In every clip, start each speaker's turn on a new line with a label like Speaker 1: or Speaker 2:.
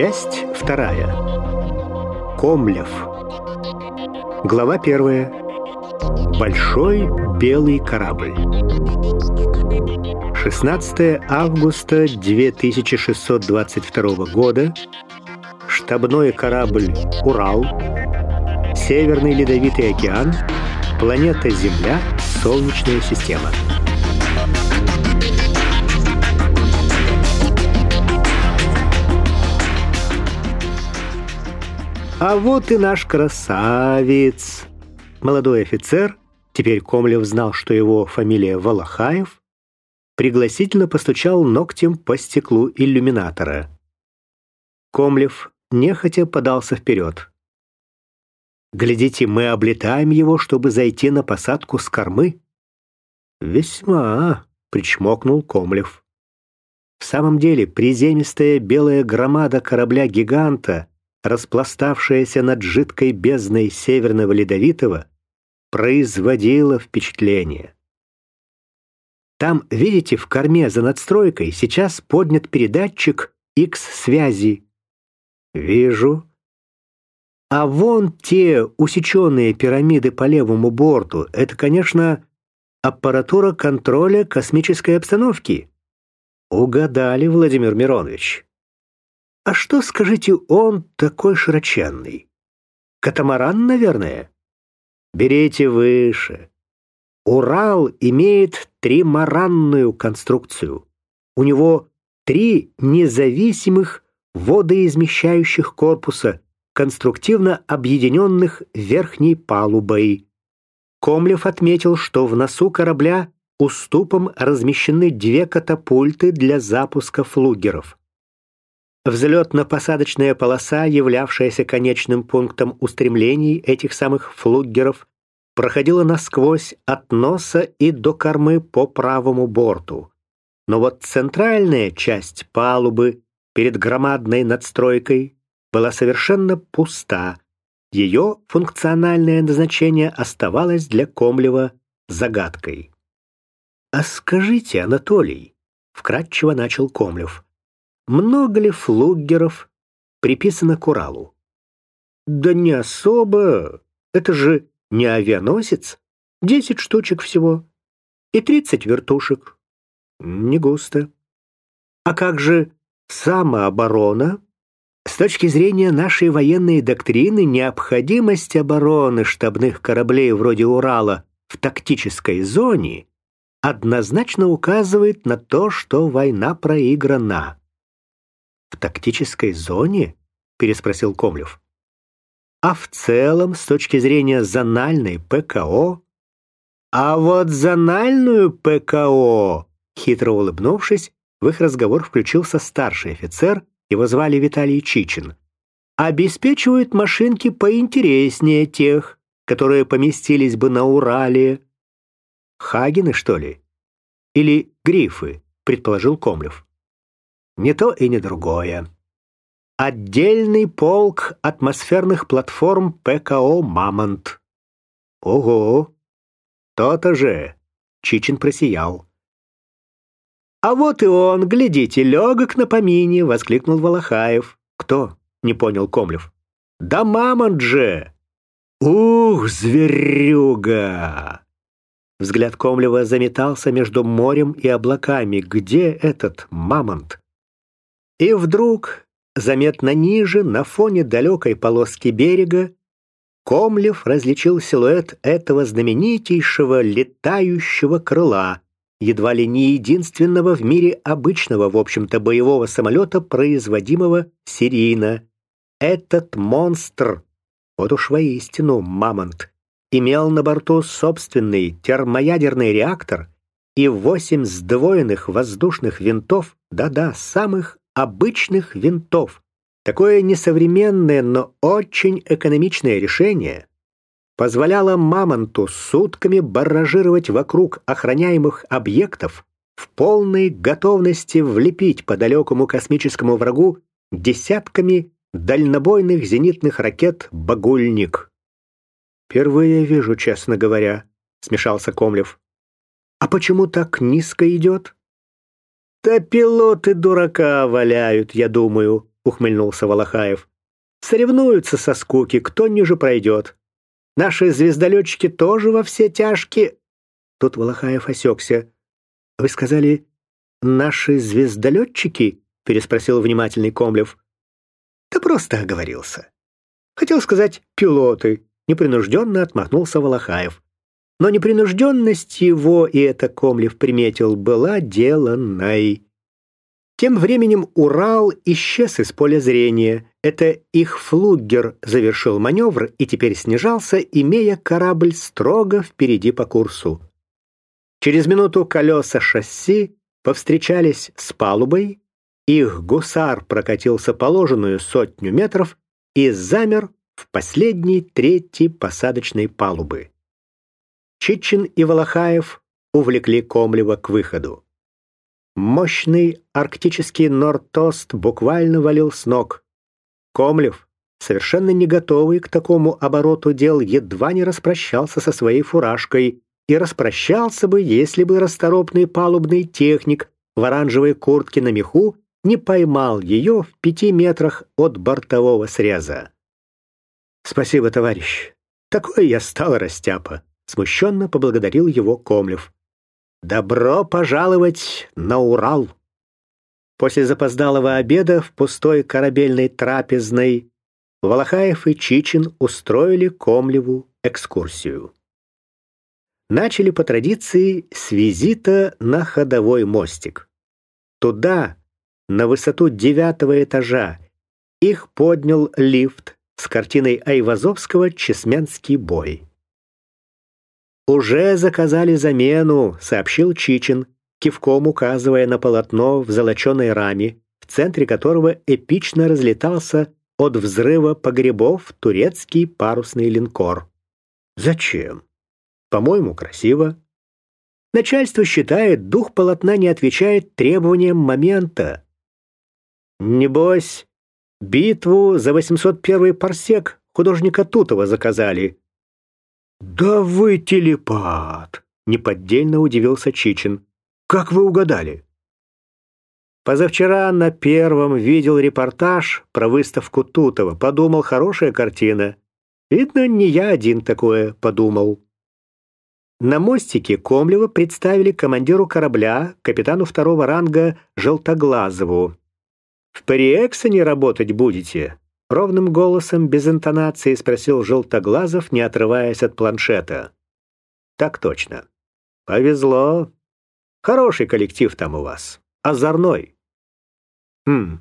Speaker 1: Часть вторая. Комлев. Глава первая. Большой белый корабль. 16 августа 2622 года. Штабной корабль «Урал». Северный Ледовитый океан. Планета Земля. Солнечная система. А вот и наш красавец. Молодой офицер, теперь Комлев знал, что его фамилия Волохаев, пригласительно постучал ногтем по стеклу иллюминатора. Комлев нехотя подался вперед. «Глядите, мы облетаем его, чтобы зайти на посадку с кормы». «Весьма», — причмокнул Комлев. В самом деле, приземистая белая громада корабля-гиганта распластавшаяся над жидкой бездной Северного Ледовитого, производила впечатление. Там, видите, в корме за надстройкой сейчас поднят передатчик X-связи. Вижу. А вон те усеченные пирамиды по левому борту, это, конечно, аппаратура контроля космической обстановки. Угадали, Владимир Миронович. А что, скажите, он такой широченный? Катамаран, наверное? Берите выше. Урал имеет тримаранную конструкцию. У него три независимых водоизмещающих корпуса, конструктивно объединенных верхней палубой. Комлев отметил, что в носу корабля уступом размещены две катапульты для запуска флугеров. Взлетно-посадочная полоса, являвшаяся конечным пунктом устремлений этих самых флугеров, проходила насквозь от носа и до кормы по правому борту. Но вот центральная часть палубы перед громадной надстройкой была совершенно пуста. Ее функциональное назначение оставалось для Комлева загадкой. «А скажите, Анатолий», — вкратчиво начал Комлев, — много ли флугеров приписано к Уралу? Да не особо. Это же не авианосец. Десять штучек всего. И тридцать вертушек. Не густо. А как же самооборона? С точки зрения нашей военной доктрины, необходимость обороны штабных кораблей вроде Урала в тактической зоне однозначно указывает на то, что война проиграна. «В тактической зоне?» — переспросил Комлев. «А в целом, с точки зрения зональной ПКО?» «А вот зональную ПКО!» Хитро улыбнувшись, в их разговор включился старший офицер, его звали Виталий Чичин. «Обеспечивают машинки поинтереснее тех, которые поместились бы на Урале». «Хагены, что ли?» «Или грифы?» — предположил Комлев. Не то и не другое. Отдельный полк атмосферных платформ ПКО «Мамонт». Ого! То-то же! Чичин просиял. «А вот и он, глядите, легок на помине!» — воскликнул Волохаев. «Кто?» — не понял Комлев. «Да мамонт же!» «Ух, зверюга!» Взгляд Комлева заметался между морем и облаками. «Где этот мамонт?» И вдруг, заметно ниже, на фоне далекой полоски берега, Комлев различил силуэт этого знаменитейшего летающего крыла, едва ли не единственного в мире обычного, в общем-то, боевого самолета, производимого серийно. Этот монстр, вот уж воистину мамонт, имел на борту собственный термоядерный реактор и восемь сдвоенных воздушных винтов, да-да, самых обычных винтов. Такое несовременное, но очень экономичное решение позволяло «Мамонту» сутками барражировать вокруг охраняемых объектов в полной готовности влепить по далекому космическому врагу десятками дальнобойных зенитных ракет «Багульник». «Впервые вижу, честно говоря», — смешался Комлев. «А почему так низко идет?» «Да пилоты дурака валяют, я думаю», — ухмыльнулся Волохаев. «Соревнуются со скуки, кто ниже пройдет. Наши звездолетчики тоже во все тяжкие...» Тут Волохаев осекся. «Вы сказали, наши звездолетчики?» — переспросил внимательный Комлев. «Да просто оговорился. Хотел сказать «пилоты», — непринужденно отмахнулся Волохаев. Но непринужденность его, и это Комлев приметил, была деланной. Тем временем Урал исчез из поля зрения. Это их флугер завершил маневр и теперь снижался, имея корабль строго впереди по курсу. Через минуту колеса шасси повстречались с палубой, их гусар прокатился положенную сотню метров и замер в последней трети посадочной палубы. Чичин и Волохаев увлекли Комлева к выходу. Мощный арктический нортост буквально валил с ног. Комлев, совершенно не готовый к такому обороту дел, едва не распрощался со своей фуражкой и распрощался бы, если бы расторопный палубный техник в оранжевой куртке на меху не поймал ее в пяти метрах от бортового среза. «Спасибо, товарищ. Такой я стал растяпа», — смущенно поблагодарил его Комлев. Добро пожаловать на Урал. После запоздалого обеда в пустой корабельной трапезной Волохаев и Чичин устроили Комлеву экскурсию. Начали по традиции с визита на ходовой мостик. Туда, на высоту девятого этажа, их поднял лифт с картиной Айвазовского «Чесменский бой». «Уже заказали замену», — сообщил Чичин, кивком указывая на полотно в золоченой раме, в центре которого эпично разлетался от взрыва погребов турецкий парусный линкор. «Зачем? По-моему, красиво». Начальство считает, дух полотна не отвечает требованиям момента. Небось, битву за 801 парсек художника Тутова заказали, «Да вы телепат!» — неподдельно удивился Чичин. «Как вы угадали?» Позавчера на первом видел репортаж про выставку Тутова. Подумал, хорошая картина. Видно, не я один такое подумал. На мостике Комлева представили командиру корабля, капитану второго ранга Желтоглазову. «В Париэксоне работать будете?» Ровным голосом, без интонации, спросил Желтоглазов, не отрываясь от планшета. «Так точно. Повезло. Хороший коллектив там у вас. Озорной». «Хм,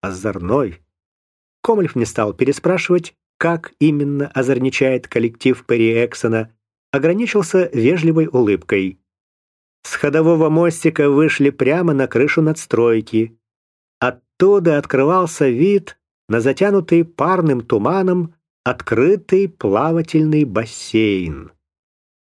Speaker 1: озорной». Комлев не стал переспрашивать, как именно озорничает коллектив Перри Эксона, ограничился вежливой улыбкой. С ходового мостика вышли прямо на крышу надстройки. Оттуда открывался вид на затянутый парным туманом открытый плавательный бассейн.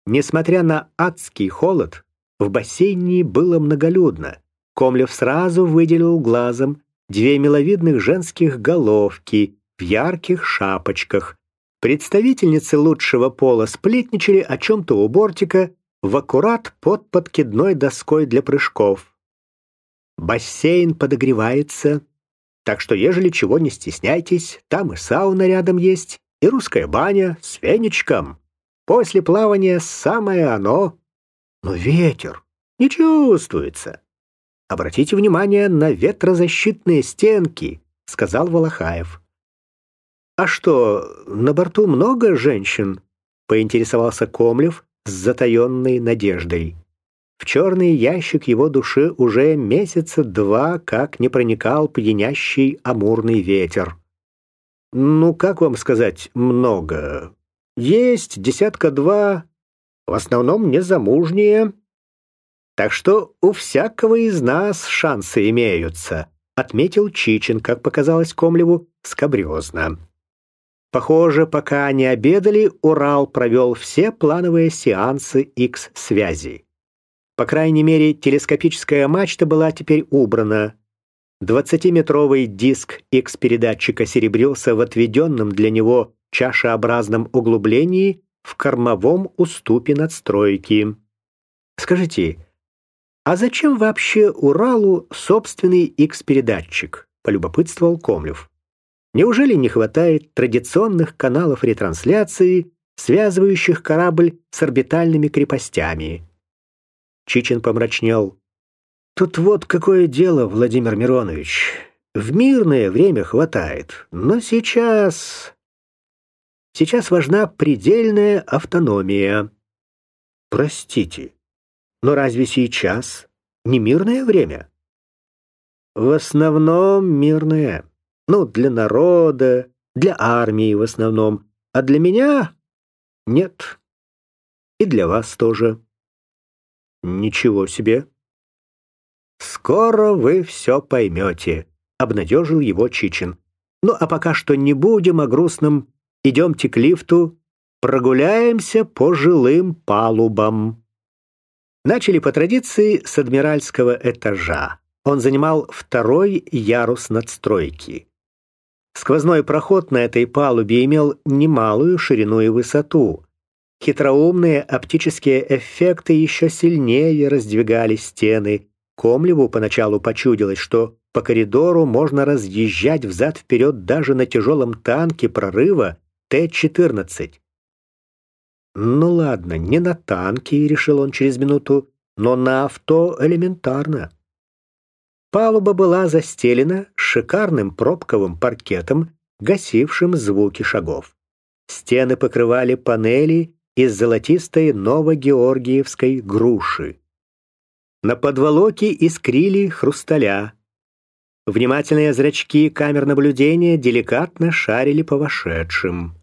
Speaker 1: Несмотря на адский холод, в бассейне было многолюдно. Комлев сразу выделил глазом две миловидных женских головки в ярких шапочках. Представительницы лучшего пола сплетничали о чем-то у бортика в аккурат под подкидной доской для прыжков. Бассейн подогревается, так что, ежели чего не стесняйтесь, там и сауна рядом есть, и русская баня с веничком. После плавания самое оно. Но ветер не чувствуется. Обратите внимание на ветрозащитные стенки, сказал Волохаев. А что, на борту много женщин? поинтересовался Комлев с затаенной надеждой. В черный ящик его души уже месяца два как не проникал пьянящий амурный ветер. Ну, как вам сказать, много. Есть десятка-два, в основном незамужние. Так что у всякого из нас шансы имеются, отметил Чичин, как показалось Комлеву, скобрезно. Похоже, пока они обедали, Урал провел все плановые сеансы X-связи. По крайней мере, телескопическая мачта была теперь убрана. Двадцатиметровый диск X-передатчика серебрился в отведенном для него чашеобразном углублении в кормовом уступе надстройки. Скажите, а зачем вообще Уралу собственный X-передатчик? полюбопытствовал Комлев. Неужели не хватает традиционных каналов ретрансляции, связывающих корабль с орбитальными крепостями? Чичин помрачнел. Тут вот какое дело, Владимир Миронович. В мирное время хватает, но сейчас... Сейчас важна предельная автономия. Простите, но разве сейчас не мирное время? В основном мирное. Ну, для народа, для армии в основном. А для меня нет. И для вас тоже. Ничего себе. Скоро вы все поймете, обнадежил его Чичин. Ну, а пока что не будем о грустном. Идемте к лифту, прогуляемся по жилым палубам. Начали по традиции с адмиральского этажа. Он занимал второй ярус надстройки. Сквозной проход на этой палубе имел немалую ширину и высоту. Хитроумные оптические эффекты еще сильнее раздвигали стены. Комлеву поначалу почудилось, что по коридору можно разъезжать взад-вперед даже на тяжелом танке прорыва Т-14. Ну ладно, не на танке, решил он через минуту, но на авто элементарно. Палуба была застелена шикарным пробковым паркетом, гасившим звуки шагов. Стены покрывали панели из золотистой новогеоргиевской груши. На подволоке искрили хрусталя. Внимательные зрачки камер наблюдения деликатно шарили по вошедшим.